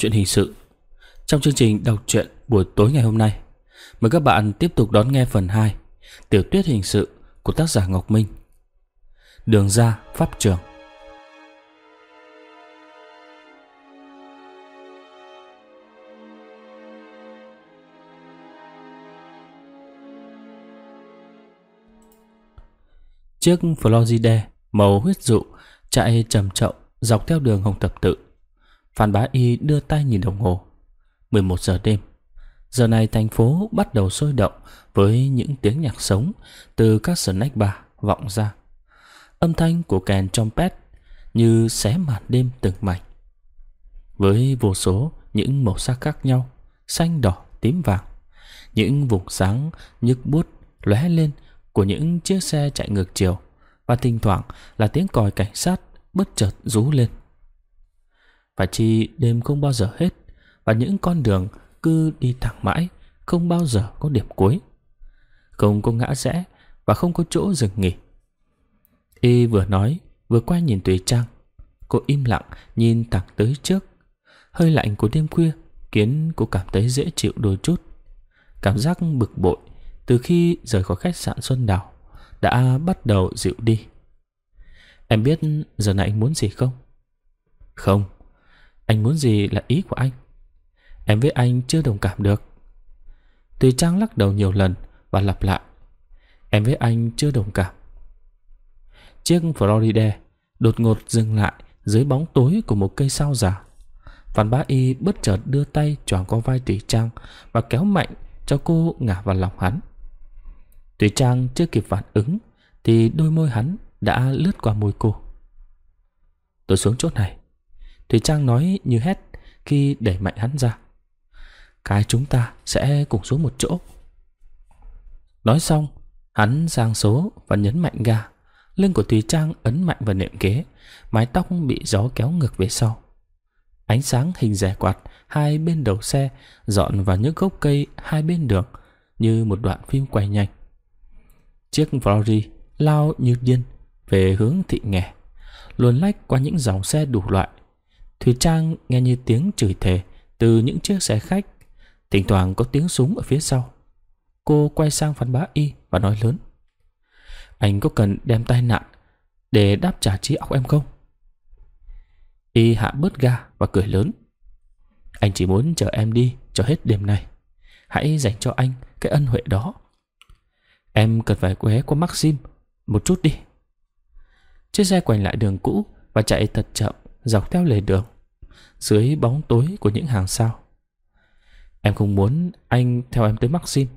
chuyện hình sự. Trong chương trình đọc truyện buổi tối ngày hôm nay, mời các bạn tiếp tục đón nghe phần 2 Tiểu tuyết hình sự của tác giả Ngọc Minh. Đường ra pháp trường. Chiếc Floride màu huyết dụ chạy trầm trọng dọc theo đường Hồng Thập Tự. Phan Bá Y đưa tay nhìn đồng hồ. 11 giờ đêm. Giờ này thành phố bắt đầu sôi động với những tiếng nhạc sống từ các snack bar vọng ra. Âm thanh của kèn trumpet như xé màn đêm từng mảnh. Với vô số những màu sắc khác nhau, xanh đỏ, tím vàng, những vùng sáng nhức bút lóe lên của những chiếc xe chạy ngược chiều và thỉnh thoảng là tiếng còi cảnh sát bất chợt rú lên. Phải chi đêm không bao giờ hết và những con đường cứ đi thẳng mãi, không bao giờ có điểm cuối. Không có ngã rẽ và không có chỗ dừng nghỉ. Y vừa nói, vừa quay nhìn Tùy Trang. Cô im lặng nhìn thẳng tới trước. Hơi lạnh của đêm khuya khiến cô cảm thấy dễ chịu đôi chút. Cảm giác bực bội từ khi rời khỏi khách sạn Xuân Đào đã bắt đầu dịu đi. Em biết giờ này anh muốn gì không? Không, anh muốn gì là ý của anh. Em với anh chưa đồng cảm được. Tùy Trang lắc đầu nhiều lần và lặp lại. Em với anh chưa đồng cảm. Chiếc Florida đột ngột dừng lại dưới bóng tối của một cây sao giả. Phan Bá Y bất chợt đưa tay choàng qua vai Tùy Trang và kéo mạnh cho cô ngả vào lòng hắn. Tùy Trang chưa kịp phản ứng thì đôi môi hắn đã lướt qua môi cô. Tôi xuống chốt này. Thủy Trang nói như hét khi đẩy mạnh hắn ra. Cái chúng ta sẽ cùng xuống một chỗ. Nói xong, hắn sang số và nhấn mạnh ga. Lưng của Thùy Trang ấn mạnh vào nệm ghế, mái tóc bị gió kéo ngược về sau. Ánh sáng hình rẻ quạt hai bên đầu xe dọn vào những gốc cây hai bên đường như một đoạn phim quay nhanh. Chiếc Flori lao như điên về hướng thị nghè, luồn lách qua những dòng xe đủ loại. Thùy Trang nghe như tiếng chửi thề từ những chiếc xe khách, thỉnh thoảng có tiếng súng ở phía sau. Cô quay sang phán Bá Y và nói lớn. Anh có cần đem tai nạn để đáp trả trí óc em không? Y hạ bớt ga và cười lớn. Anh chỉ muốn chờ em đi cho hết đêm này. Hãy dành cho anh cái ân huệ đó. Em cần phải ghé qua Maxim một chút đi. Chiếc xe quay lại đường cũ và chạy thật chậm dọc theo lề đường, dưới bóng tối của những hàng sao. Em không muốn anh theo em tới Maxim.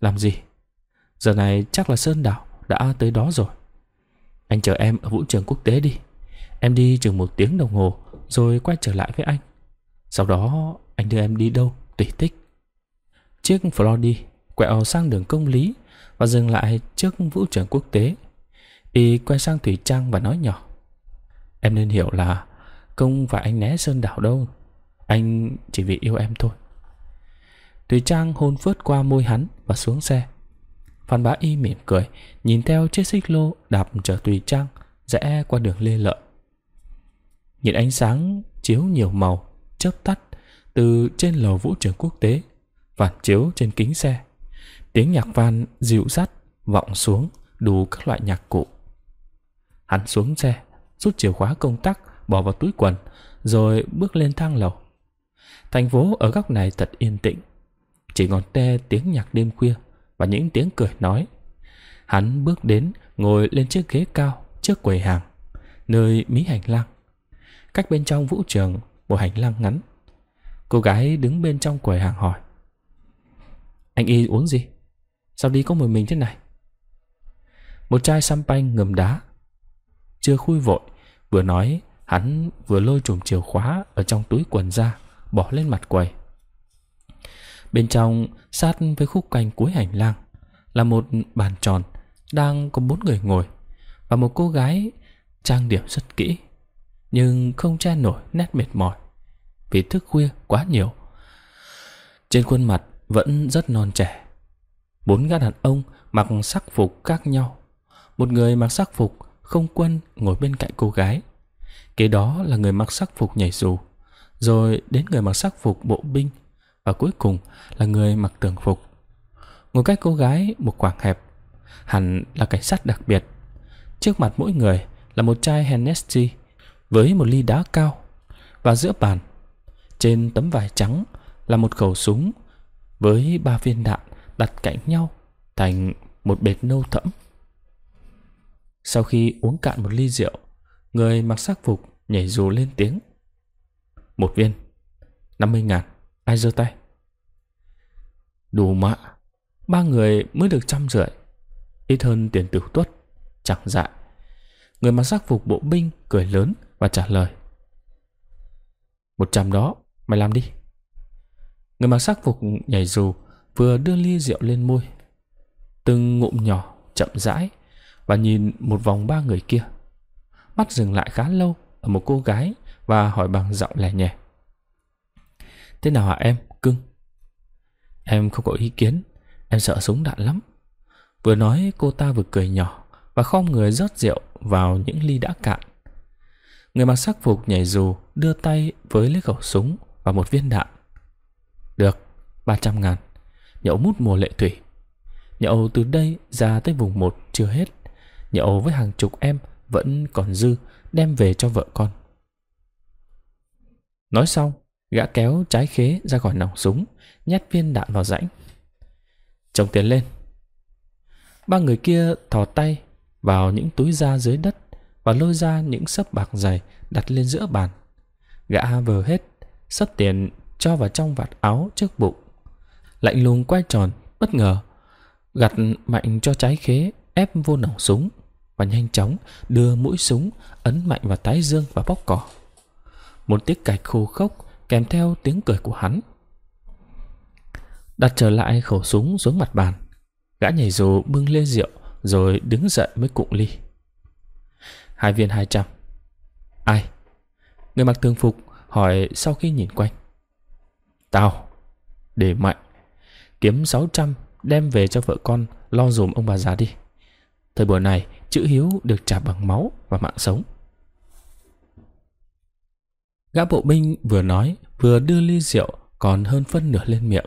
Làm gì? Giờ này chắc là Sơn Đảo đã tới đó rồi. Anh chờ em ở vũ trường quốc tế đi. Em đi chừng một tiếng đồng hồ rồi quay trở lại với anh. Sau đó anh đưa em đi đâu tùy thích Chiếc Flordy quẹo sang đường công lý và dừng lại trước vũ trường quốc tế. Y quay sang Thủy Trang và nói nhỏ. Em nên hiểu là không phải anh né Sơn Đảo đâu. Anh chỉ vì yêu em thôi. tùy Trang hôn phớt qua môi hắn và xuống xe. Phan Bá Y mỉm cười, nhìn theo chiếc xích lô đạp chở tùy Trang rẽ qua đường Lê Lợi. Nhìn ánh sáng chiếu nhiều màu, chớp tắt từ trên lầu vũ trường quốc tế, phản chiếu trên kính xe. Tiếng nhạc van dịu dắt vọng xuống đủ các loại nhạc cụ. Hắn xuống xe, rút chìa khóa công tắc bỏ vào túi quần, rồi bước lên thang lầu. Thành phố ở góc này thật yên tĩnh, chỉ còn te tiếng nhạc đêm khuya và những tiếng cười nói. Hắn bước đến ngồi lên chiếc ghế cao trước quầy hàng, nơi mí hành lang. Cách bên trong vũ trường một hành lang ngắn. Cô gái đứng bên trong quầy hàng hỏi. Anh y uống gì? Sao đi có một mình thế này? Một chai champagne ngầm đá. Chưa khui vội, vừa nói hắn vừa lôi chùm chìa khóa ở trong túi quần ra, bỏ lên mặt quầy. Bên trong, sát với khúc canh cuối hành lang, là một bàn tròn đang có bốn người ngồi và một cô gái trang điểm rất kỹ, nhưng không che nổi nét mệt mỏi vì thức khuya quá nhiều. Trên khuôn mặt vẫn rất non trẻ. Bốn gã đàn ông mặc sắc phục khác nhau. Một người mặc sắc phục không quân ngồi bên cạnh cô gái. Kế đó là người mặc sắc phục nhảy dù. rồi đến người mặc sắc phục bộ binh và cuối cùng là người mặc tường phục. Ngồi cách cô gái một khoảng hẹp, hẳn là cảnh sát đặc biệt. Trước mặt mỗi người là một chai Hennessy với một ly đá cao và giữa bàn trên tấm vải trắng là một khẩu súng với ba viên đạn đặt cạnh nhau thành một bệt nâu thẫm. Sau khi uống cạn một ly rượu, người mặc sắc phục nhảy dù lên tiếng. Một viên, 50 ngàn, ai giơ tay? Đủ mạ, ba người mới được trăm rưỡi, ít hơn tiền tử tuất, chẳng dại. Người mặc sắc phục bộ binh cười lớn và trả lời. Một trăm đó, mày làm đi. Người mặc sắc phục nhảy dù vừa đưa ly rượu lên môi. Từng ngụm nhỏ, chậm rãi và nhìn một vòng ba người kia. Mắt dừng lại khá lâu ở một cô gái và hỏi bằng giọng lẻ nhẹ. Thế nào hả em, cưng? Em không có ý kiến, em sợ súng đạn lắm. Vừa nói cô ta vừa cười nhỏ và khom người rót rượu vào những ly đã cạn. Người mặc sắc phục nhảy dù đưa tay với lấy khẩu súng và một viên đạn. Được, 300 ngàn. Nhậu mút mùa lệ thủy. Nhậu từ đây ra tới vùng 1 chưa hết. Nhậu với hàng chục em vẫn còn dư đem về cho vợ con. Nói xong, gã kéo trái khế ra khỏi nòng súng, nhét viên đạn vào rãnh. chồng tiền lên. Ba người kia thò tay vào những túi da dưới đất và lôi ra những sấp bạc dày đặt lên giữa bàn. Gã vờ hết, sấp tiền cho vào trong vạt áo trước bụng. Lạnh lùng quay tròn, bất ngờ, gặt mạnh cho trái khế ép vô nòng súng và nhanh chóng đưa mũi súng ấn mạnh vào tái dương và bóc cỏ. Một tiếng cạch khô khốc kèm theo tiếng cười của hắn. Đặt trở lại khẩu súng xuống mặt bàn, gã nhảy dù bưng lên rượu rồi đứng dậy mới cụng ly. Hai viên hai trăm. Ai? Người mặc thường phục hỏi sau khi nhìn quanh. Tao. Để mạnh. Kiếm 600 đem về cho vợ con lo dùm ông bà già đi. Thời buổi này, chữ hiếu được trả bằng máu và mạng sống. Gã bộ binh vừa nói, vừa đưa ly rượu còn hơn phân nửa lên miệng.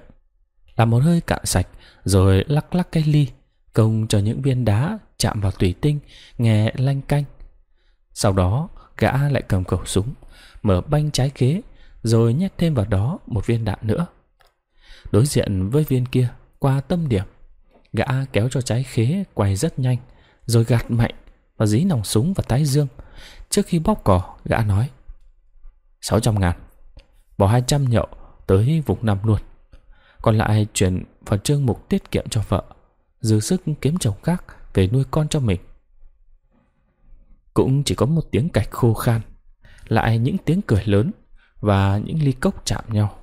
Làm một hơi cạn sạch, rồi lắc lắc cái ly, công cho những viên đá chạm vào tủy tinh, nghe lanh canh. Sau đó, gã lại cầm khẩu súng, mở banh trái khế rồi nhét thêm vào đó một viên đạn nữa. Đối diện với viên kia, qua tâm điểm, gã kéo cho trái khế quay rất nhanh, rồi gạt mạnh và dí nòng súng vào tái dương. Trước khi bóp cò, gã nói 600 ngàn, bỏ 200 nhậu tới vùng năm luôn. Còn lại chuyển vào chương mục tiết kiệm cho vợ, dư sức kiếm chồng khác về nuôi con cho mình. Cũng chỉ có một tiếng cạch khô khan, lại những tiếng cười lớn và những ly cốc chạm nhau.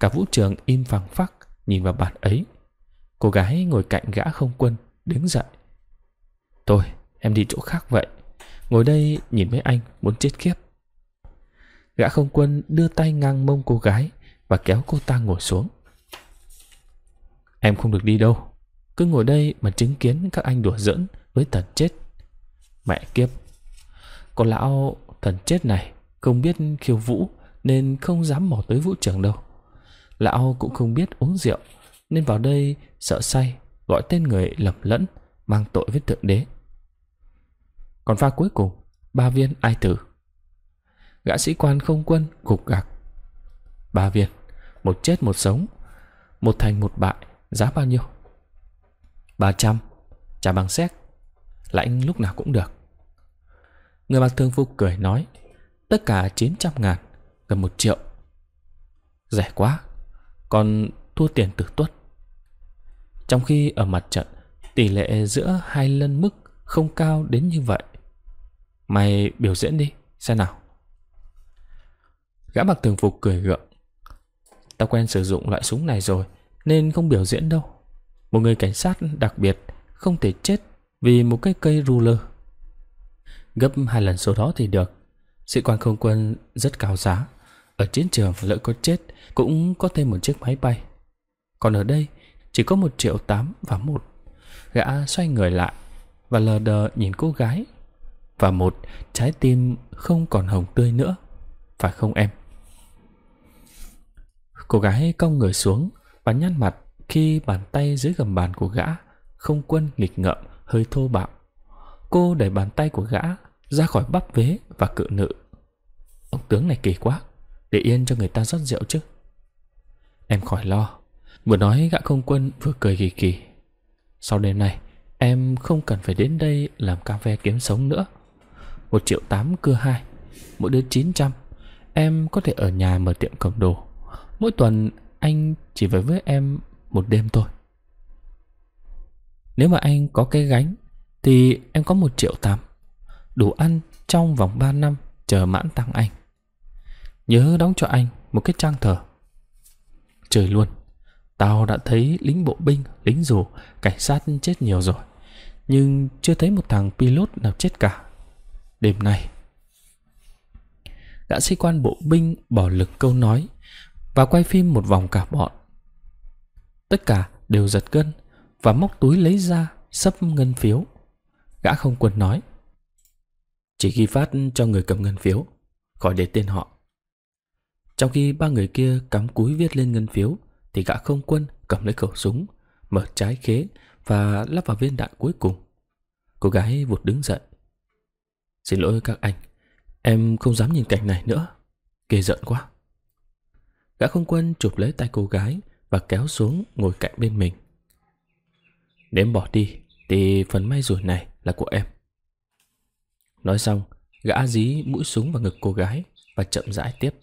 Cả vũ trường im phăng phắc nhìn vào bàn ấy. Cô gái ngồi cạnh gã không quân, đứng dậy. Thôi, em đi chỗ khác vậy. Ngồi đây nhìn mấy anh muốn chết khiếp. Gã không quân đưa tay ngang mông cô gái và kéo cô ta ngồi xuống. Em không được đi đâu. Cứ ngồi đây mà chứng kiến các anh đùa giỡn với thần chết. Mẹ kiếp. Con lão thần chết này không biết khiêu vũ nên không dám mò tới vũ trường đâu. Lão cũng không biết uống rượu nên vào đây sợ say gọi tên người lầm lẫn mang tội với thượng đế. Còn pha cuối cùng, ba viên ai tử. Gã sĩ quan không quân gục gạc. Ba viên, một chết một sống, một thành một bại, giá bao nhiêu? Ba trăm, trả bằng xét, lãnh lúc nào cũng được. Người mặc thương phục cười nói, tất cả 900 ngàn, gần một triệu. Rẻ quá, còn thua tiền tử tuất. Trong khi ở mặt trận, tỷ lệ giữa hai lần mức không cao đến như vậy. Mày biểu diễn đi, xem nào. Gã mặc thường phục cười gượng. Tao quen sử dụng loại súng này rồi, nên không biểu diễn đâu. Một người cảnh sát đặc biệt không thể chết vì một cái cây ruler. Gấp hai lần số đó thì được. Sĩ quan không quân rất cao giá. Ở chiến trường lỡ có chết cũng có thêm một chiếc máy bay. Còn ở đây chỉ có một triệu tám và một. Gã xoay người lại và lờ đờ nhìn cô gái và một trái tim không còn hồng tươi nữa. Phải không em? Cô gái cong người xuống và nhăn mặt khi bàn tay dưới gầm bàn của gã không quân nghịch ngợm hơi thô bạo. Cô đẩy bàn tay của gã ra khỏi bắp vế và cự nữ. Ông tướng này kỳ quá, để yên cho người ta rót rượu chứ. Em khỏi lo. Vừa nói gã không quân vừa cười kỳ kỳ. Sau đêm này, em không cần phải đến đây làm cà phê kiếm sống nữa. Một triệu tám cưa hai, mỗi đứa chín trăm. Em có thể ở nhà mở tiệm cầm đồ. Mỗi tuần anh chỉ về với em một đêm thôi. Nếu mà anh có cái gánh thì em có một triệu tám. Đủ ăn trong vòng ba năm chờ mãn tăng anh. Nhớ đóng cho anh một cái trang thờ. Trời luôn, tao đã thấy lính bộ binh, lính dù, cảnh sát chết nhiều rồi. Nhưng chưa thấy một thằng pilot nào chết cả. Đêm nay, gã sĩ quan bộ binh bỏ lực câu nói và quay phim một vòng cả bọn. Tất cả đều giật gân và móc túi lấy ra sấp ngân phiếu. Gã không quân nói. Chỉ ghi phát cho người cầm ngân phiếu, khỏi để tên họ. Trong khi ba người kia cắm cúi viết lên ngân phiếu, thì gã không quân cầm lấy khẩu súng, mở trái khế và lắp vào viên đạn cuối cùng. Cô gái vụt đứng dậy. Xin lỗi các anh, em không dám nhìn cảnh này nữa. Ghê giận quá. Gã không quân chụp lấy tay cô gái và kéo xuống ngồi cạnh bên mình. Nếu bỏ đi, thì phần may rủi này là của em. Nói xong, gã dí mũi súng vào ngực cô gái và chậm rãi tiếp.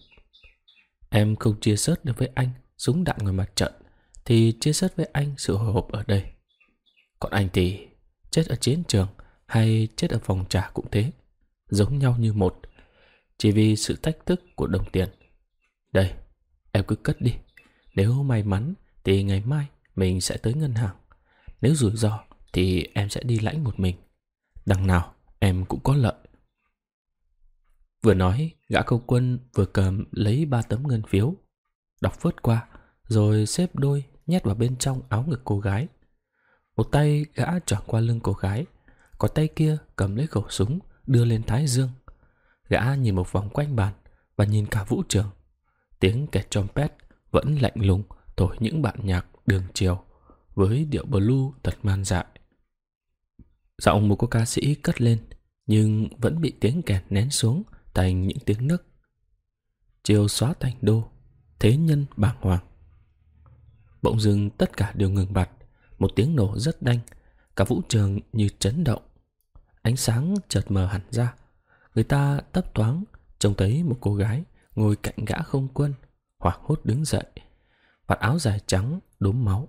Em không chia sớt được với anh súng đạn ngoài mặt trận, thì chia sớt với anh sự hồi hộp ở đây. Còn anh thì chết ở chiến trường hay chết ở phòng trà cũng thế, giống nhau như một, chỉ vì sự thách thức của đồng tiền. Đây, em cứ cất đi. Nếu may mắn thì ngày mai mình sẽ tới ngân hàng. Nếu rủi ro thì em sẽ đi lãnh một mình. Đằng nào em cũng có lợi. Vừa nói, gã công quân vừa cầm lấy ba tấm ngân phiếu, đọc vớt qua, rồi xếp đôi nhét vào bên trong áo ngực cô gái. Một tay gã choàng qua lưng cô gái, có tay kia cầm lấy khẩu súng đưa lên thái dương. Gã nhìn một vòng quanh bàn và nhìn cả vũ trường. Tiếng kẹt trompet vẫn lạnh lùng thổi những bản nhạc đường chiều với điệu blue thật man dại. Giọng một cô ca sĩ cất lên nhưng vẫn bị tiếng kẹt nén xuống thành những tiếng nấc Chiều xóa thành đô, thế nhân bàng hoàng. Bỗng dưng tất cả đều ngừng bặt, một tiếng nổ rất đanh, cả vũ trường như chấn động. Ánh sáng chợt mờ hẳn ra, người ta tấp thoáng trông thấy một cô gái ngồi cạnh gã không quân, hoảng hốt đứng dậy, vạt áo dài trắng đốm máu.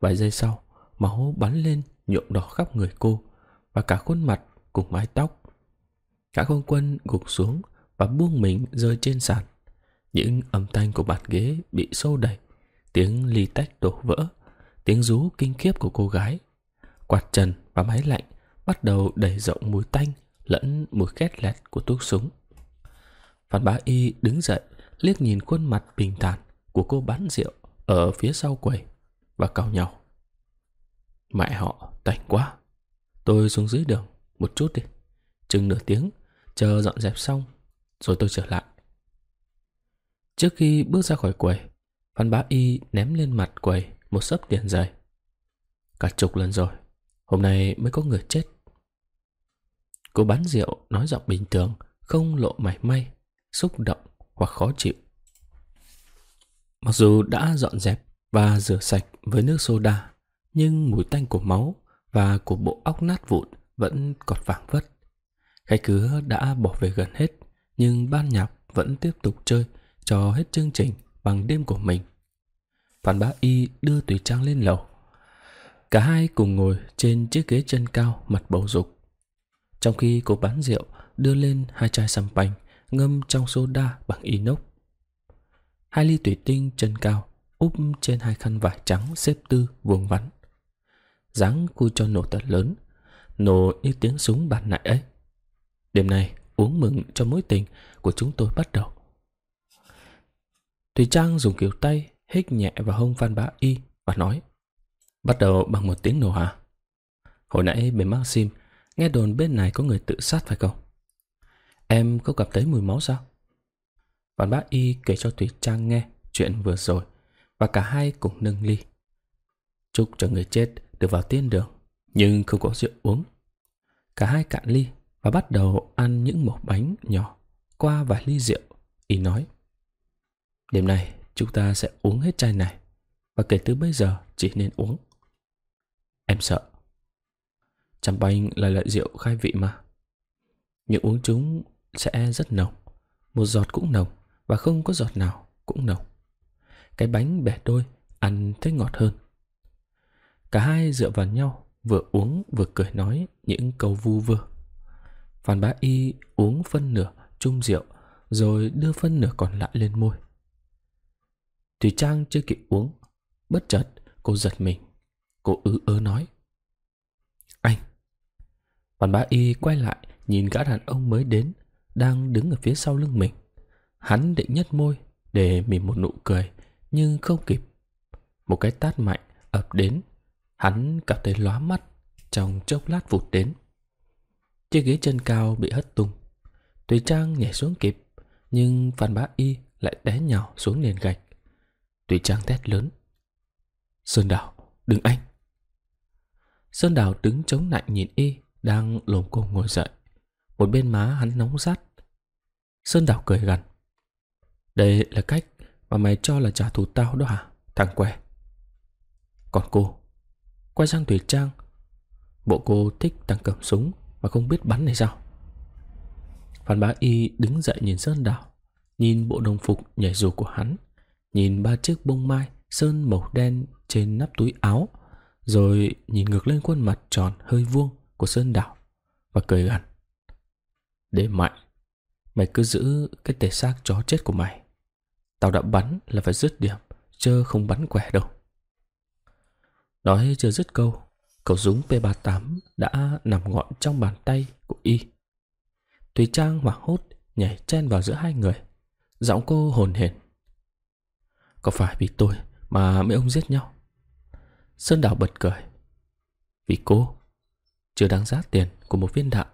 Vài giây sau, máu bắn lên nhuộm đỏ khắp người cô và cả khuôn mặt cùng mái tóc. gã không quân gục xuống và buông mình rơi trên sàn. Những âm thanh của bàn ghế bị xô đẩy, tiếng ly tách đổ vỡ, tiếng rú kinh khiếp của cô gái. Quạt trần và máy lạnh bắt đầu đẩy rộng mùi tanh lẫn mùi khét lẹt của thuốc súng. Phan Bá Y đứng dậy, liếc nhìn khuôn mặt bình thản của cô bán rượu ở phía sau quầy và cào nhau. Mẹ họ tảnh quá. Tôi xuống dưới đường một chút đi. Chừng nửa tiếng, chờ dọn dẹp xong, rồi tôi trở lại. Trước khi bước ra khỏi quầy, Phan Bá Y ném lên mặt quầy một sấp tiền dày. Cả chục lần rồi, hôm nay mới có người chết. Cô bán rượu nói giọng bình thường, không lộ mảy may, xúc động hoặc khó chịu. Mặc dù đã dọn dẹp và rửa sạch với nước soda, nhưng mùi tanh của máu và của bộ óc nát vụn vẫn còn vàng vất. Khách cứa đã bỏ về gần hết, nhưng ban nhạc vẫn tiếp tục chơi cho hết chương trình bằng đêm của mình. Phan Bá Y đưa Tùy Trang lên lầu. Cả hai cùng ngồi trên chiếc ghế chân cao mặt bầu dục. Trong khi cô bán rượu đưa lên hai chai champagne ngâm trong soda bằng inox. Hai ly thủy tinh chân cao úp trên hai khăn vải trắng xếp tư vuông vắn. dáng cu cho nổ thật lớn, nổ như tiếng súng bàn nãy ấy. Đêm nay uống mừng cho mối tình của chúng tôi bắt đầu. Thùy Trang dùng kiểu tay hít nhẹ vào hông Phan Bá Y và nói Bắt đầu bằng một tiếng nổ hả? Hồi nãy bên Maxim nghe đồn bên này có người tự sát phải không? Em có gặp thấy mùi máu sao? bạn bác Y kể cho Thủy Trang nghe chuyện vừa rồi và cả hai cùng nâng ly. Chúc cho người chết được vào tiên đường, nhưng không có rượu uống. Cả hai cạn ly và bắt đầu ăn những mẩu bánh nhỏ qua vài ly rượu. Y nói, đêm nay chúng ta sẽ uống hết chai này và kể từ bây giờ chỉ nên uống. Em sợ. Champagne là loại rượu khai vị mà. Những uống chúng sẽ rất nồng. Một giọt cũng nồng và không có giọt nào cũng nồng. Cái bánh bẻ đôi, ăn thấy ngọt hơn. Cả hai dựa vào nhau, vừa uống vừa cười nói những câu vu vơ. Phan Bá Y uống phân nửa chung rượu, rồi đưa phân nửa còn lại lên môi. Thủy Trang chưa kịp uống, bất chợt cô giật mình. Cô ứ ớ nói. Còn Bá Y quay lại nhìn gã đàn ông mới đến, đang đứng ở phía sau lưng mình. Hắn định nhếch môi để mỉm một nụ cười, nhưng không kịp. Một cái tát mạnh ập đến, hắn cảm thấy lóa mắt trong chốc lát vụt đến. Chiếc ghế chân cao bị hất tung. Tùy Trang nhảy xuống kịp, nhưng Phan Bá Y lại té nhào xuống nền gạch. Tùy Trang thét lớn. Sơn Đảo, đừng anh. Sơn Đảo đứng chống nạnh nhìn Y, đang lồm cồm ngồi dậy. Một bên má hắn nóng rát. Sơn Đảo cười gằn. Đây là cách mà mày cho là trả thù tao đó hả, thằng què. Còn cô, quay sang Thủy Trang. Bộ cô thích tăng cầm súng mà không biết bắn này sao? Phan Bá Y đứng dậy nhìn Sơn Đảo, nhìn bộ đồng phục nhảy dù của hắn, nhìn ba chiếc bông mai sơn màu đen trên nắp túi áo, rồi nhìn ngược lên khuôn mặt tròn hơi vuông của Sơn Đảo và cười gằn. Để mạnh, mày cứ giữ cái thể xác chó chết của mày. Tao đã bắn là phải dứt điểm, chớ không bắn quẻ đâu. Nói chưa dứt câu, khẩu súng P38 đã nằm gọn trong bàn tay của Y. Thùy Trang hoảng hốt nhảy chen vào giữa hai người. Giọng cô hồn hển. Có phải vì tôi mà mấy ông giết nhau? Sơn đảo bật cười. Vì cô, chưa đáng giá tiền của một viên đạn.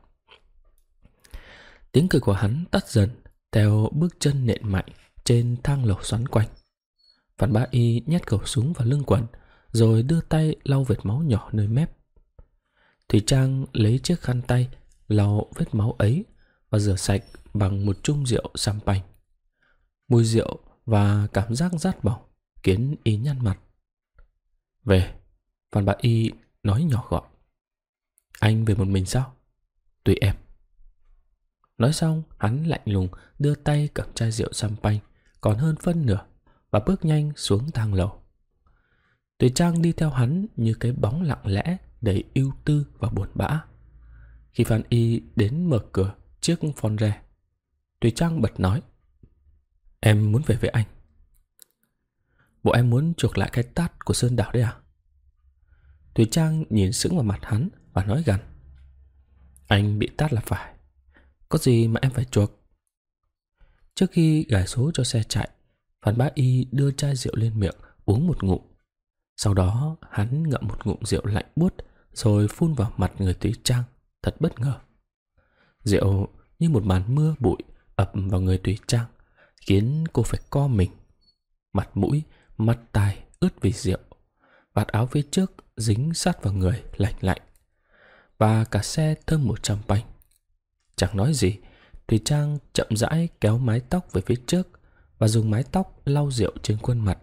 Tiếng cười của hắn tắt dần theo bước chân nện mạnh trên thang lầu xoắn quanh. Phan Bá Y nhét khẩu súng vào lưng quần rồi đưa tay lau vệt máu nhỏ nơi mép. Thủy Trang lấy chiếc khăn tay lau vết máu ấy và rửa sạch bằng một chung rượu champagne. Mùi rượu và cảm giác rát bỏng khiến y nhăn mặt. Về, Phan Bá Y nói nhỏ gọn. Anh về một mình sao? Tùy em. Nói xong, hắn lạnh lùng đưa tay cầm chai rượu champagne còn hơn phân nửa và bước nhanh xuống thang lầu. Tùy Trang đi theo hắn như cái bóng lặng lẽ đầy ưu tư và buồn bã. Khi Phan Y đến mở cửa chiếc phone re, Tùy Trang bật nói Em muốn về với anh. Bộ em muốn chuộc lại cái tát của Sơn Đảo đấy à? Tùy Trang nhìn sững vào mặt hắn và nói gần Anh bị tát là phải. Có gì mà em phải chuộc? Trước khi gài số cho xe chạy, Phan Bá Y đưa chai rượu lên miệng uống một ngụm. Sau đó hắn ngậm một ngụm rượu lạnh buốt rồi phun vào mặt người Tùy Trang, thật bất ngờ. Rượu như một màn mưa bụi ập vào người Tùy Trang, khiến cô phải co mình. Mặt mũi, mặt tai ướt vì rượu, vạt áo phía trước dính sát vào người lạnh lạnh. Và cả xe thơm một trăm bánh. Chẳng nói gì, Thùy Trang chậm rãi kéo mái tóc về phía trước và dùng mái tóc lau rượu trên khuôn mặt.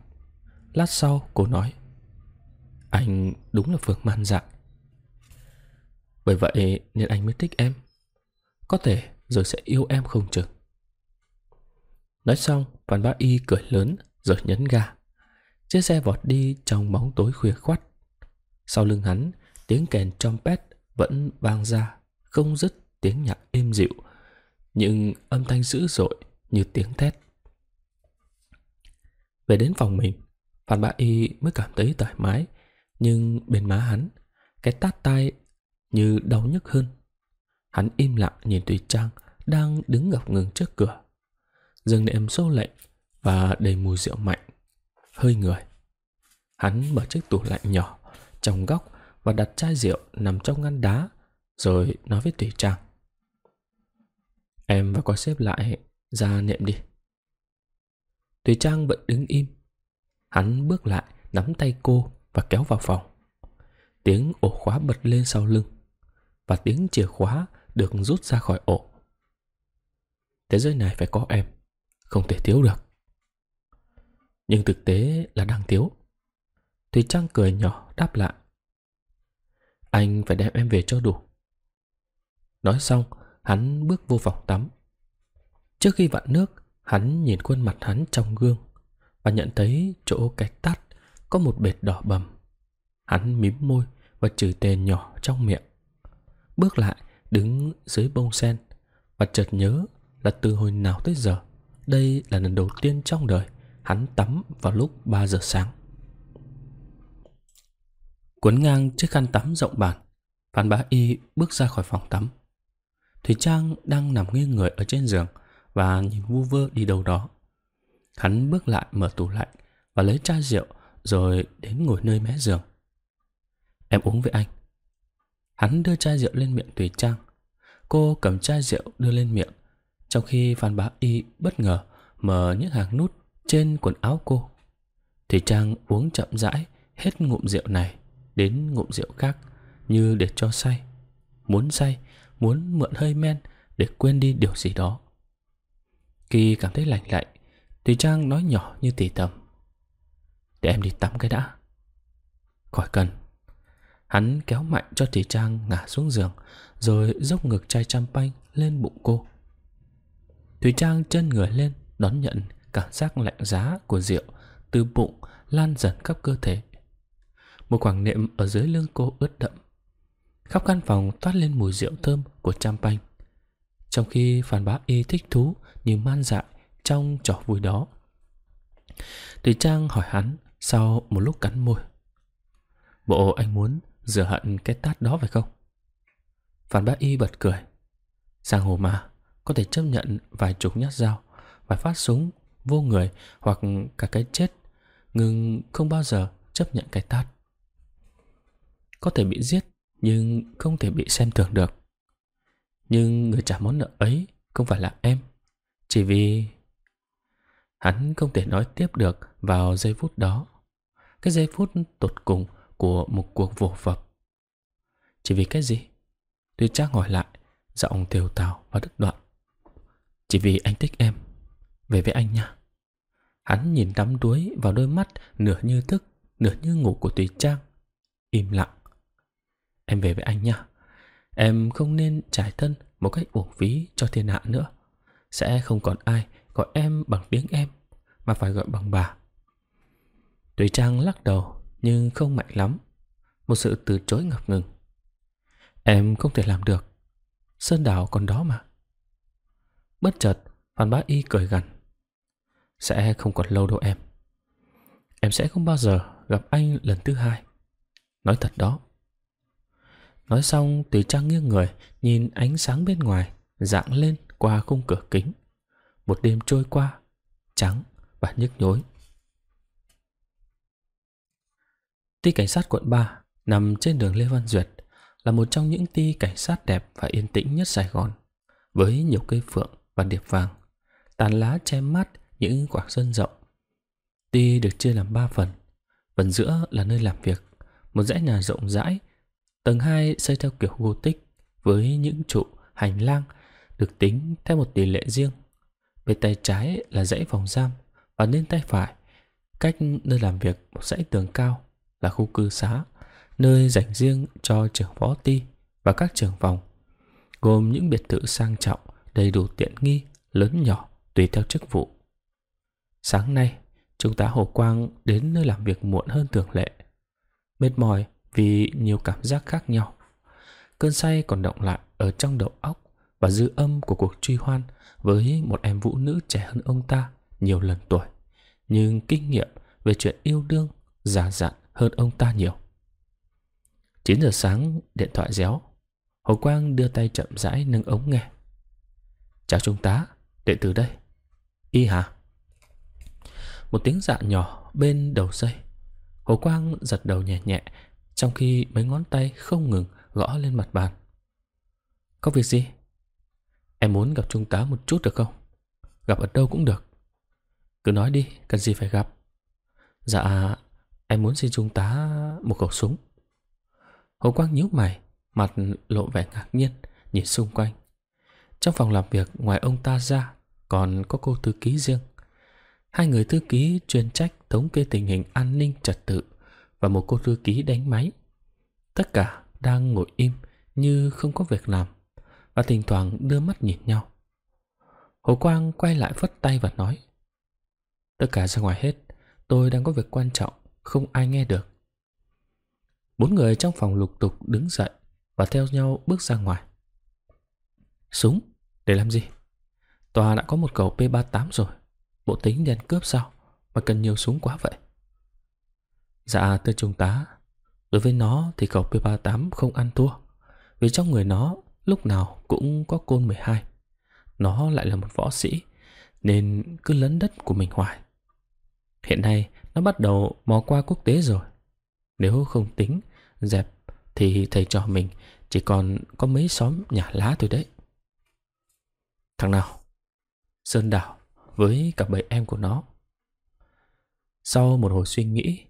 Lát sau cô nói Anh đúng là Phương man dại Bởi vậy nên anh mới thích em Có thể rồi sẽ yêu em không chừng Nói xong Phan Bá Y cười lớn rồi nhấn ga Chiếc xe vọt đi trong bóng tối khuya khoắt Sau lưng hắn Tiếng kèn trompet vẫn vang ra Không dứt tiếng nhạc êm dịu, Nhưng âm thanh dữ dội như tiếng thét. Về đến phòng mình, Phan Bá Y mới cảm thấy thoải mái, Nhưng bên má hắn, Cái tát tai như đau nhức hơn. Hắn im lặng nhìn Tùy Trang Đang đứng ngập ngừng trước cửa. Dừng nệm xô lạnh Và đầy mùi rượu mạnh, Hơi người. Hắn mở chiếc tủ lạnh nhỏ Trong góc và đặt chai rượu nằm trong ngăn đá Rồi nói với Tùy Trang Em và coi xếp lại ra niệm đi Tùy Trang vẫn đứng im. Hắn bước lại, nắm tay cô và kéo vào phòng. Tiếng ổ khóa bật lên sau lưng và tiếng chìa khóa được rút ra khỏi ổ. Thế giới này phải có em, không thể thiếu được. Nhưng thực tế là đang thiếu. Thùy Trang cười nhỏ đáp lại. Anh phải đem em về cho đủ. Nói xong, hắn bước vô phòng tắm. Trước khi vặn nước, hắn nhìn khuôn mặt hắn trong gương và nhận thấy chỗ cái tắt có một bệt đỏ bầm. Hắn mím môi và chửi tên nhỏ trong miệng. Bước lại, đứng dưới bông sen và chợt nhớ là từ hồi nào tới giờ, đây là lần đầu tiên trong đời hắn tắm vào lúc 3 giờ sáng. Cuốn ngang chiếc khăn tắm rộng bản, Phan Bá Y bước ra khỏi phòng tắm. Thủy Trang đang nằm nghiêng người ở trên giường và nhìn vu vơ đi đâu đó. Hắn bước lại mở tủ lạnh và lấy chai rượu rồi đến ngồi nơi mé giường. Em uống với anh. Hắn đưa chai rượu lên miệng Thủy Trang. Cô cầm chai rượu đưa lên miệng, trong khi Phan Bá Y bất ngờ mở những hàng nút trên quần áo cô. Thủy Trang uống chậm rãi hết ngụm rượu này đến ngụm rượu khác như để cho say. Muốn say, muốn mượn hơi men để quên đi điều gì đó. Khi cảm thấy lạnh lạnh, Thùy Trang nói nhỏ như tỉ tầm. Để em đi tắm cái đã. Khỏi cần. Hắn kéo mạnh cho Thùy Trang ngả xuống giường, rồi dốc ngực chai champagne lên bụng cô. Thùy Trang chân người lên, đón nhận cảm giác lạnh giá của rượu từ bụng lan dần khắp cơ thể. Một khoảng nệm ở dưới lưng cô ướt đậm. Khắp căn phòng toát lên mùi rượu thơm của champagne. Trong khi Phan Bá Y thích thú như man dại trong trò vui đó. Thùy Trang hỏi hắn sau một lúc cắn môi. Bộ anh muốn rửa hận cái tát đó phải không? Phan Bá Y bật cười. Giang hồ mà, có thể chấp nhận vài chục nhát dao, vài phát súng vô người hoặc cả cái chết, nhưng không bao giờ chấp nhận cái tát. Có thể bị giết, nhưng không thể bị xem thường được. Nhưng người trả món nợ ấy không phải là em, chỉ vì hắn không thể nói tiếp được vào giây phút đó. Cái giây phút tột cùng của một cuộc vồ vập. Chỉ vì cái gì? Tuy Trác hỏi lại, giọng thều thào và đứt đoạn. Chỉ vì anh thích em. Về với anh nha. Hắn nhìn đắm đuối vào đôi mắt nửa như thức, nửa như ngủ của Tùy Trang. Im lặng. Em về với anh nha. Em không nên trải thân một cách uổng phí cho thiên hạ nữa. Sẽ không còn ai gọi em bằng tiếng em, mà phải gọi bằng bà. Tùy Trang lắc đầu nhưng không mạnh lắm. Một sự từ chối ngập ngừng. Em không thể làm được. Sơn đảo còn đó mà. Bất chợt, Phan Bá Y cười gằn. Sẽ không còn lâu đâu em Em sẽ không bao giờ gặp anh lần thứ hai Nói thật đó Nói xong Tùy Trang nghiêng người Nhìn ánh sáng bên ngoài Dạng lên qua khung cửa kính Một đêm trôi qua Trắng và nhức nhối Ti cảnh sát quận 3 Nằm trên đường Lê Văn Duyệt Là một trong những ti cảnh sát đẹp Và yên tĩnh nhất Sài Gòn Với nhiều cây phượng và điệp vàng Tàn lá che mát những khoảng sân rộng. ti được chia làm ba phần. Phần giữa là nơi làm việc, một dãy nhà rộng rãi. Tầng 2 xây theo kiểu Gothic với những trụ, hành lang được tính theo một tỷ lệ riêng. Bên tay trái là dãy phòng giam và bên tay phải, cách nơi làm việc một dãy tường cao là khu cư xá, nơi dành riêng cho trưởng phó ty và các trưởng phòng, gồm những biệt thự sang trọng, đầy đủ tiện nghi, lớn nhỏ tùy theo chức vụ. Sáng nay, chúng ta Hồ Quang đến nơi làm việc muộn hơn thường lệ. Mệt mỏi vì nhiều cảm giác khác nhau. Cơn say còn động lại ở trong đầu óc và dư âm của cuộc truy hoan với một em vũ nữ trẻ hơn ông ta nhiều lần tuổi. Nhưng kinh nghiệm về chuyện yêu đương già dặn hơn ông ta nhiều. 9 giờ sáng, điện thoại réo. Hồ Quang đưa tay chậm rãi nâng ống nghe. Chào Trung tá, điện từ đây. Y hả? Một tiếng dạ nhỏ bên đầu dây Hồ Quang giật đầu nhẹ nhẹ trong khi mấy ngón tay không ngừng gõ lên mặt bàn Có việc gì? Em muốn gặp Trung tá một chút được không? Gặp ở đâu cũng được. Cứ nói đi, cần gì phải gặp? Dạ, em muốn xin trung tá một khẩu súng. Hồ Quang nhíu mày Mặt lộ vẻ ngạc nhiên Nhìn xung quanh. Trong phòng làm việc ngoài ông ta ra Còn có cô thư ký riêng. Hai người thư ký chuyên trách thống kê tình hình an ninh trật tự và một cô thư ký đánh máy. Tất cả đang ngồi im như không có việc làm và thỉnh thoảng đưa mắt nhìn nhau. Hồ Quang quay lại phất tay và nói Tất cả ra ngoài hết, tôi đang có việc quan trọng, không ai nghe được. Bốn người trong phòng lục tục đứng dậy và theo nhau bước ra ngoài. Súng? Để làm gì? Tòa đã có một cầu P38 rồi. Bộ tính đèn cướp sao Mà cần nhiều súng quá vậy Dạ thưa trung tá. Đối với nó thì cậu P38 không ăn thua. Vì trong người nó Lúc nào cũng có côn 12 Nó lại là một võ sĩ Nên cứ lấn đất của mình hoài. Hiện nay Nó bắt đầu mò qua quốc tế rồi. Nếu không tính Dẹp Thì thầy trò mình Chỉ còn có mấy xóm nhà lá thôi đấy. Thằng nào? Sơn Đảo với cả bảy em của nó. Sau một hồi suy nghĩ,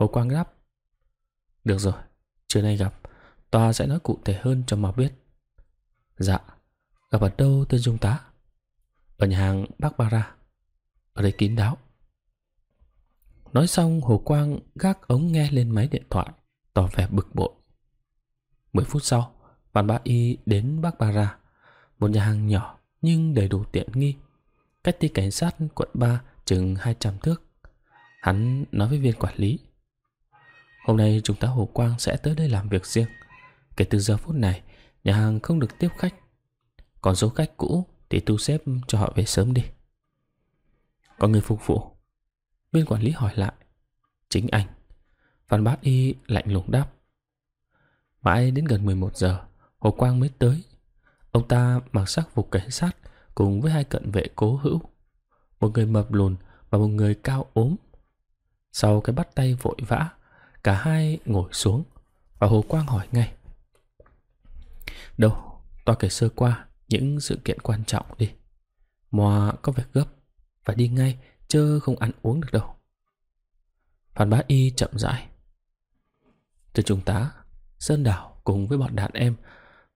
Hồ Quang đáp. Được rồi, trưa nay gặp, tòa sẽ nói cụ thể hơn cho mà biết. Dạ, gặp ở đâu tên Dung tá? Ở nhà hàng Bác Bara. Ở đây kín đáo. Nói xong Hồ Quang gác ống nghe lên máy điện thoại, tỏ vẻ bực bội. Mười phút sau, Phan Bá Y đến Bác Bara, một nhà hàng nhỏ nhưng đầy đủ tiện nghi cách ti cảnh sát quận 3 chừng 200 thước. Hắn nói với viên quản lý. Hôm nay chúng ta Hồ Quang sẽ tới đây làm việc riêng. Kể từ giờ phút này, nhà hàng không được tiếp khách. Còn số khách cũ thì tu xếp cho họ về sớm đi. Có người phục vụ. Viên quản lý hỏi lại. Chính anh. Phan Bát Y lạnh lùng đáp. Mãi đến gần 11 giờ, Hồ Quang mới tới. Ông ta mặc sắc phục cảnh sát cùng với hai cận vệ cố hữu. Một người mập lùn và một người cao ốm. Sau cái bắt tay vội vã, cả hai ngồi xuống và Hồ Quang hỏi ngay. Đâu, tòa kể sơ qua những sự kiện quan trọng đi. Mòa có việc gấp, phải đi ngay, chớ không ăn uống được đâu. Phan Bá Y chậm rãi. Từ trung tá, Sơn Đảo cùng với bọn đàn em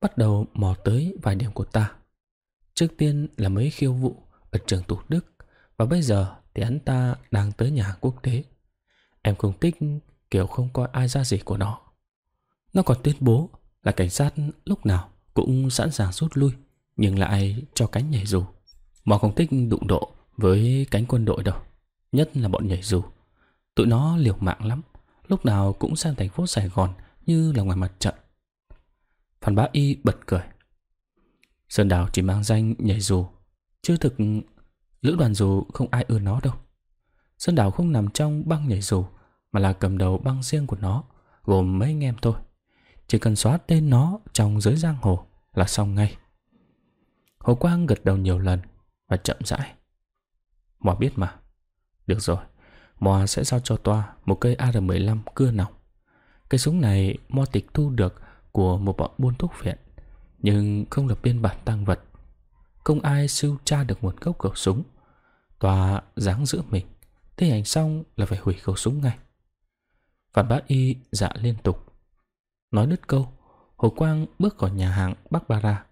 bắt đầu mò tới vài điểm của ta. Trước tiên là mấy khiêu vụ ở trường Thủ Đức và bây giờ thì hắn ta đang tới nhà quốc tế. Em không thích kiểu không coi ai ra gì của nó. Nó còn tuyên bố là cảnh sát lúc nào cũng sẵn sàng rút lui, nhưng lại cho cánh nhảy dù. Mò không thích đụng độ với cánh quân đội đâu. Nhất là bọn nhảy dù. Tụi nó liều mạng lắm. Lúc nào cũng sang thành phố Sài Gòn như là ngoài mặt trận. Phan Bá Y bật cười. Sơn Đào chỉ mang danh nhảy dù, Chứ thực Lữ đoàn dù không ai ưa nó đâu Sơn Đào không nằm trong băng nhảy dù mà là cầm đầu băng riêng của nó Gồm mấy anh em thôi Chỉ cần xóa tên nó trong giới giang hồ Là xong ngay Hồ Quang gật đầu nhiều lần Và chậm rãi Mò biết mà Được rồi Mò sẽ giao cho Toa một cây AR-15 cưa nòng Cây súng này Mò tịch thu được Của một bọn buôn thuốc viện nhưng không lập biên bản tăng vật. Không ai sưu tra được nguồn gốc khẩu súng. Toa dáng giữ mình, thi hành xong là phải hủy khẩu súng ngay. Phản bác Y dạ liên tục. Nói đứt câu, Hồ Quang bước khỏi nhà hàng Bắc Ba Ra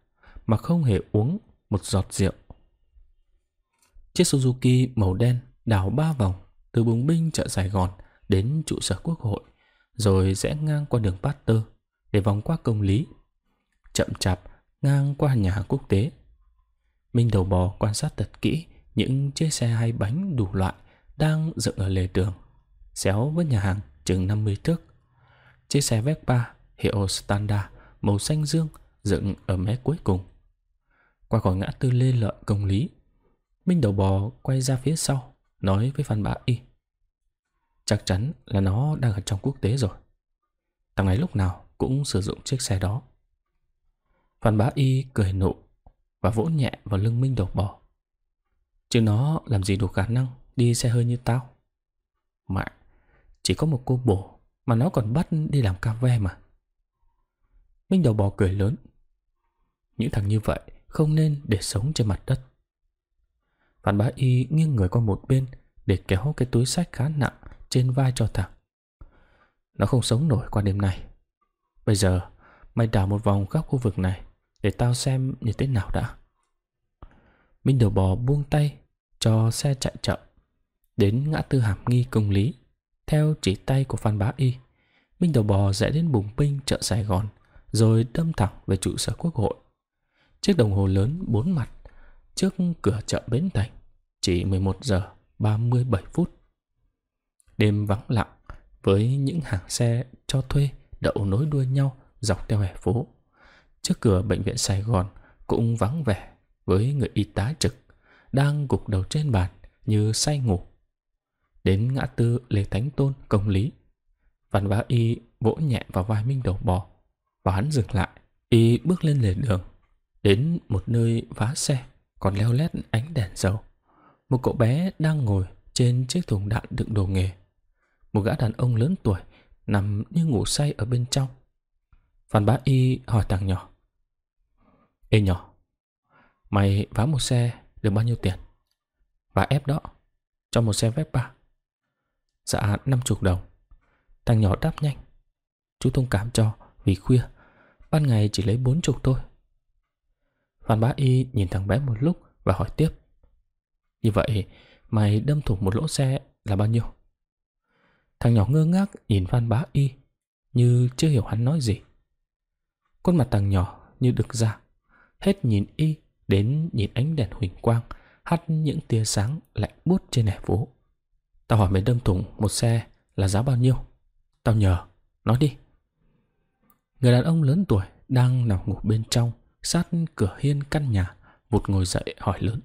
mà không hề uống một giọt rượu. Chiếc Suzuki màu đen đảo ba vòng từ bùng binh chợ Sài Gòn đến trụ sở quốc hội rồi rẽ ngang qua đường Pasteur để vòng qua công lý chậm chạp ngang qua nhà hàng quốc tế. Minh đầu bò quan sát thật kỹ những chiếc xe hai bánh đủ loại đang dựng ở lề đường, xéo với nhà hàng chừng 50 thước. Chiếc xe Vespa hiệu Standard màu xanh dương dựng ở mé cuối cùng. Qua khỏi ngã tư Lê Lợi Công Lý, Minh đầu bò quay ra phía sau, nói với Phan Bá Y. Chắc chắn là nó đang ở trong quốc tế rồi. Thằng ấy lúc nào cũng sử dụng chiếc xe đó. Phan bá y cười nụ và vỗ nhẹ vào lưng Minh đầu bò. Chứ nó làm gì đủ khả năng đi xe hơi như tao. Mạng chỉ có một cô bổ mà nó còn bắt đi làm ca ve mà. Minh đầu bò cười lớn. Những thằng như vậy không nên để sống trên mặt đất. Phan bá y nghiêng người qua một bên để kéo cái túi sách khá nặng trên vai cho thằng. Nó không sống nổi qua đêm nay. Bây giờ, mày đảo một vòng khắp khu vực này để tao xem như thế nào đã. Minh đầu bò buông tay cho xe chạy chậm đến ngã tư hàm nghi công lý theo chỉ tay của Phan Bá Y. Minh đầu bò rẽ đến bùng binh chợ Sài Gòn, rồi đâm thẳng về trụ sở quốc hội. Chiếc đồng hồ lớn bốn mặt trước cửa chợ Bến Thành, chỉ 11 giờ 37 phút. Đêm vắng lặng, với những hàng xe cho thuê đậu nối đuôi nhau dọc theo hè phố. Trước cửa bệnh viện Sài Gòn cũng vắng vẻ với người y tá trực, đang gục đầu trên bàn như say ngủ. Đến ngã tư Lê Thánh Tôn công lý, Văn bá y vỗ nhẹ vào vai Minh đầu bò và hắn dừng lại. Y bước lên lề đường, đến một nơi vá xe còn leo lét ánh đèn dầu. Một cậu bé đang ngồi trên chiếc thùng đạn đựng đồ nghề. Một gã đàn ông lớn tuổi nằm như ngủ say ở bên trong. Phan bá y hỏi thằng nhỏ. Ê nhỏ, mày vá một xe được bao nhiêu tiền? Và ép đó, cho một xe Vespa. Dạ năm chục đồng. Thằng nhỏ đáp nhanh. Chú thông cảm cho vì khuya. Ban ngày chỉ lấy bốn chục thôi. Phan bá y nhìn thằng bé một lúc và hỏi tiếp. Như vậy, mày đâm thủng một lỗ xe là bao nhiêu? Thằng nhỏ ngơ ngác nhìn Phan bá y như chưa hiểu hắn nói gì. Khuôn mặt thằng nhỏ như đực ra, hết nhìn y đến nhìn ánh đèn huỳnh quang hắt những tia sáng lạnh buốt trên hè phố. Tao hỏi mày đâm thủng một xe là giá bao nhiêu? Tao nhờ, nói đi. Người đàn ông lớn tuổi đang nằm ngủ bên trong, sát cửa hiên căn nhà, vụt ngồi dậy hỏi lớn.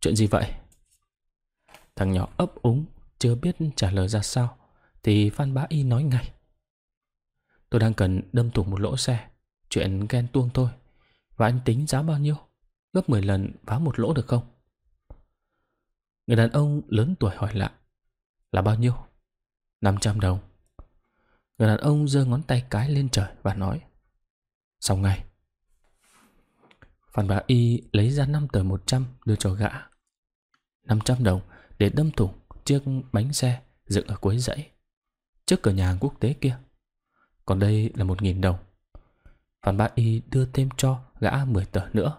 Chuyện gì vậy? Thằng nhỏ ấp úng, chưa biết trả lời ra sao, thì Phan Bá Y nói ngay. Tôi đang cần đâm thủng một lỗ xe, chuyện ghen tuông thôi. Và anh tính giá bao nhiêu? Gấp 10 lần phá một lỗ được không? Người đàn ông lớn tuổi hỏi lại. Là bao nhiêu? 500 đồng. Người đàn ông giơ ngón tay cái lên trời và nói. Xong ngay. Phan bà Y lấy ra 5 tờ 100 đưa cho gã. 500 đồng để đâm thủng chiếc bánh xe dựng ở cuối dãy. Trước cửa nhà hàng quốc tế kia. Còn đây là 1.000 đồng. Phan Bá Y đưa thêm cho gã 10 tờ nữa.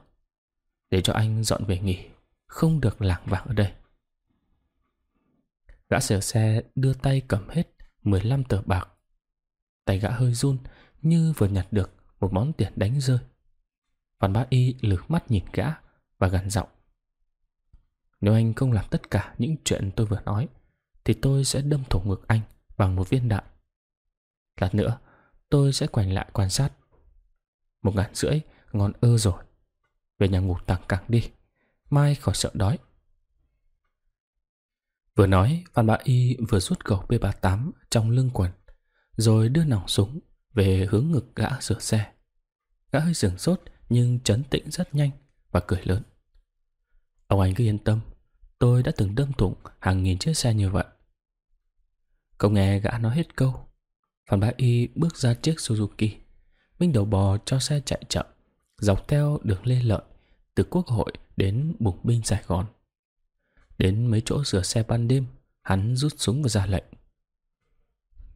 Để cho anh dọn về nghỉ. Không được lảng vảng ở đây. Gã sửa xe đưa tay cầm hết 15 tờ bạc. Tay gã hơi run như vừa nhặt được một món tiền đánh rơi. Phan Bá Y lử mắt nhìn gã và gằn giọng. Nếu anh không làm tất cả những chuyện tôi vừa nói, thì tôi sẽ đâm thủng ngực anh bằng một viên đạn. Lát nữa, tôi sẽ quay lại quan sát. Một ngàn rưỡi, ngon ơ rồi. Về nhà ngủ tặng càng đi, mai khỏi sợ đói. Vừa nói, Phan Bá Y vừa rút khẩu P38 trong lưng quần, rồi đưa nòng súng về hướng ngực gã sửa xe. Gã hơi sửng sốt nhưng chấn tĩnh rất nhanh và cười lớn. Ông anh cứ yên tâm, tôi đã từng đâm thủng hàng nghìn chiếc xe như vậy. Cậu nghe gã nói hết câu. Phan Bá Y bước ra chiếc Suzuki. Minh đầu bò cho xe chạy chậm, dọc theo đường Lê Lợi, từ Quốc hội đến Bùng Binh Sài Gòn. Đến mấy chỗ sửa xe ban đêm, hắn rút súng và ra lệnh.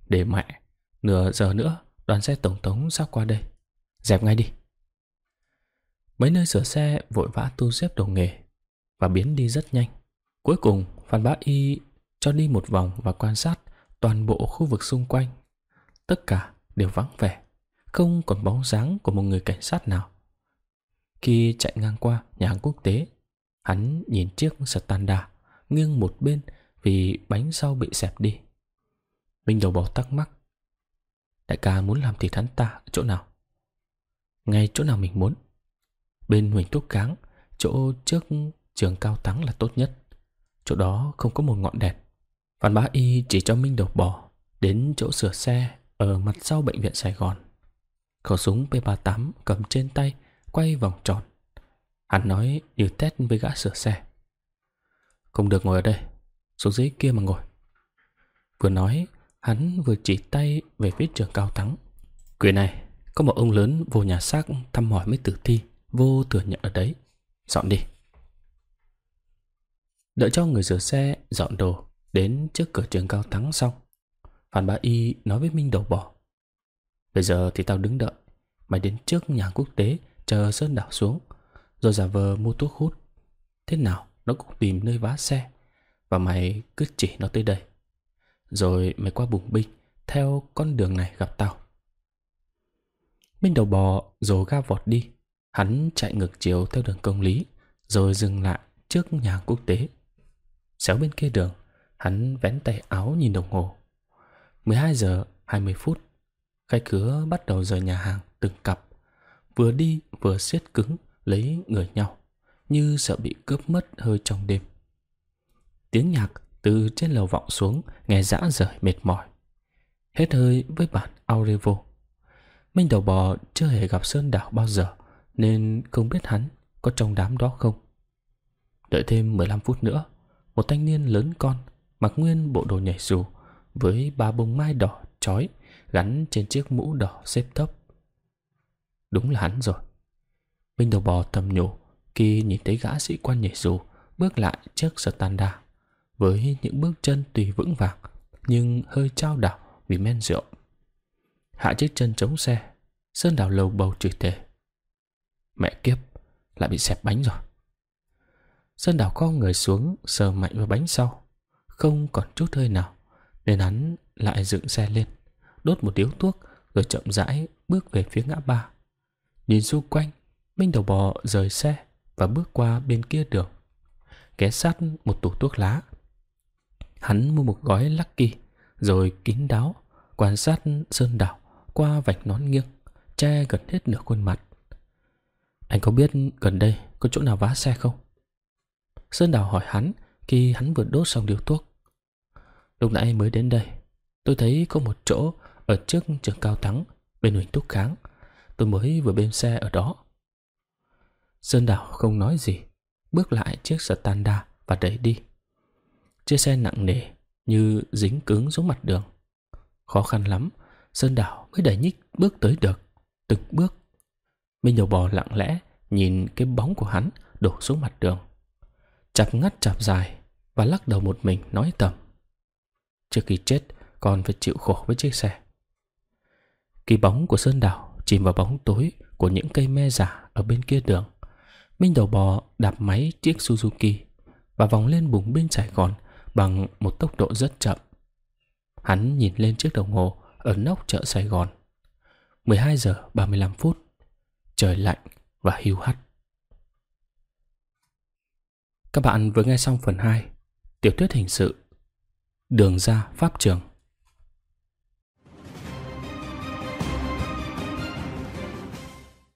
Để mẹ, nửa giờ nữa đoàn xe tổng thống sắp qua đây. Dẹp ngay đi. Mấy nơi sửa xe vội vã tu xếp đồ nghề và biến đi rất nhanh. Cuối cùng, Phan Bá Y cho đi một vòng và quan sát toàn bộ khu vực xung quanh. Tất cả đều vắng vẻ, không còn bóng dáng của một người cảnh sát nào. Khi chạy ngang qua nhà hàng quốc tế, hắn nhìn chiếc Standard nghiêng một bên vì bánh sau bị xẹp đi. Minh đầu bò tắc mắc. Đại ca muốn làm thịt hắn ta ở chỗ nào? Ngay chỗ nào mình muốn. Bên Huỳnh thuốc Cáng, chỗ trước trường cao tắng là tốt nhất. Chỗ đó không có một ngọn đèn. Phan Bá Y chỉ cho Minh đầu bò đến chỗ sửa xe ở mặt sau bệnh viện Sài Gòn. Khẩu súng P38 cầm trên tay quay vòng tròn. Hắn nói như test với gã sửa xe. Không được ngồi ở đây, xuống dưới kia mà ngồi. Vừa nói, hắn vừa chỉ tay về phía trường cao thắng. Quỷ này, có một ông lớn vô nhà xác thăm hỏi mấy tử thi, vô thừa nhận ở đấy. Dọn đi. Đợi cho người rửa xe dọn đồ Đến trước cửa trường cao thắng xong Phan Bá Y nói với Minh đầu bỏ Bây giờ thì tao đứng đợi Mày đến trước nhà quốc tế Chờ Sơn đảo xuống Rồi giả vờ mua thuốc hút Thế nào nó cũng tìm nơi vá xe. Và mày cứ chỉ nó tới đây. Rồi mày qua bùng binh, Theo con đường này gặp tao. Minh đầu bò rồi ga vọt đi. Hắn chạy ngược chiều theo đường công lý, Rồi dừng lại trước nhà quốc tế. Xéo bên kia đường, Hắn vén tay áo nhìn đồng hồ. 12 giờ 20 phút Khai cửa bắt đầu rời nhà hàng từng cặp. Vừa đi vừa siết cứng, Lấy người nhau. Như sợ bị cướp mất hơi trong đêm. Tiếng nhạc từ trên lầu vọng xuống, Nghe dã rời mệt mỏi. Hết hơi với bản Aurevo Minh đầu bò chưa hề gặp Sơn Đảo bao giờ, Nên không biết hắn có trong đám đó không. Đợi thêm 15 phút nữa, Một thanh niên lớn con, Mặc nguyên bộ đồ nhảy dù, Với ba bông mai đỏ chói Gắn trên chiếc mũ đỏ xếp thấp Đúng là hắn rồi. Minh đầu bò thầm nhủ. Khi nhìn thấy gã sĩ quan nhảy dù, Bước lại trước standa Với những bước chân tùy vững vàng, Nhưng hơi trao đảo vì men rượu. Hạ chiếc chân chống xe, Sơn đảo lầu bầu chửi thề. Mẹ kiếp, Lại bị xẹp bánh rồi. Sơn đảo co người xuống, Sờ mạnh vào bánh sau. Không còn chút hơi nào, Nên hắn lại dựng xe lên, Đốt một điếu thuốc, Rồi chậm rãi bước về phía ngã ba. Nhìn xung quanh, Minh đầu bò rời xe. Và bước qua bên kia đường, Ghé sát một tủ thuốc lá. Hắn mua một gói lucky, Rồi kín đáo Quan sát sơn đảo Qua vạch nón nghiêng, Che gần hết nửa khuôn mặt. Anh có biết gần đây có chỗ nào vá xe không? Sơn đảo hỏi hắn Khi hắn vừa đốt xong điếu thuốc. Lúc nãy mới đến đây, Tôi thấy có một chỗ Ở trước trường cao thắng Bên Huỳnh thúc Kháng. Tôi mới vừa bên xe ở đó Sơn đảo không nói gì, Bước lại chiếc standa và đẩy đi. Chiếc xe nặng nề Như dính cứng xuống mặt đường. Khó khăn lắm, Sơn đảo mới đẩy nhích bước tới được, Từng bước. Minh đầu bò lặng lẽ Nhìn cái bóng của hắn đổ xuống mặt đường. Chạp ngắt chạp dài Và lắc đầu một mình nói tầm. Trước khi chết Còn phải chịu khổ với chiếc xe. Kỳ bóng của Sơn Đảo chìm vào bóng tối của những cây me giả ở bên kia đường. Minh đầu bò đạp máy chiếc Suzuki và vòng lên bùng bên Sài Gòn bằng một tốc độ rất chậm. Hắn nhìn lên chiếc đồng hồ ở nóc chợ Sài Gòn. 12 giờ 35 phút. Trời lạnh và hiu hắt. Các bạn vừa nghe xong phần 2 Tiểu thuyết hình sự, Đường ra Pháp Trường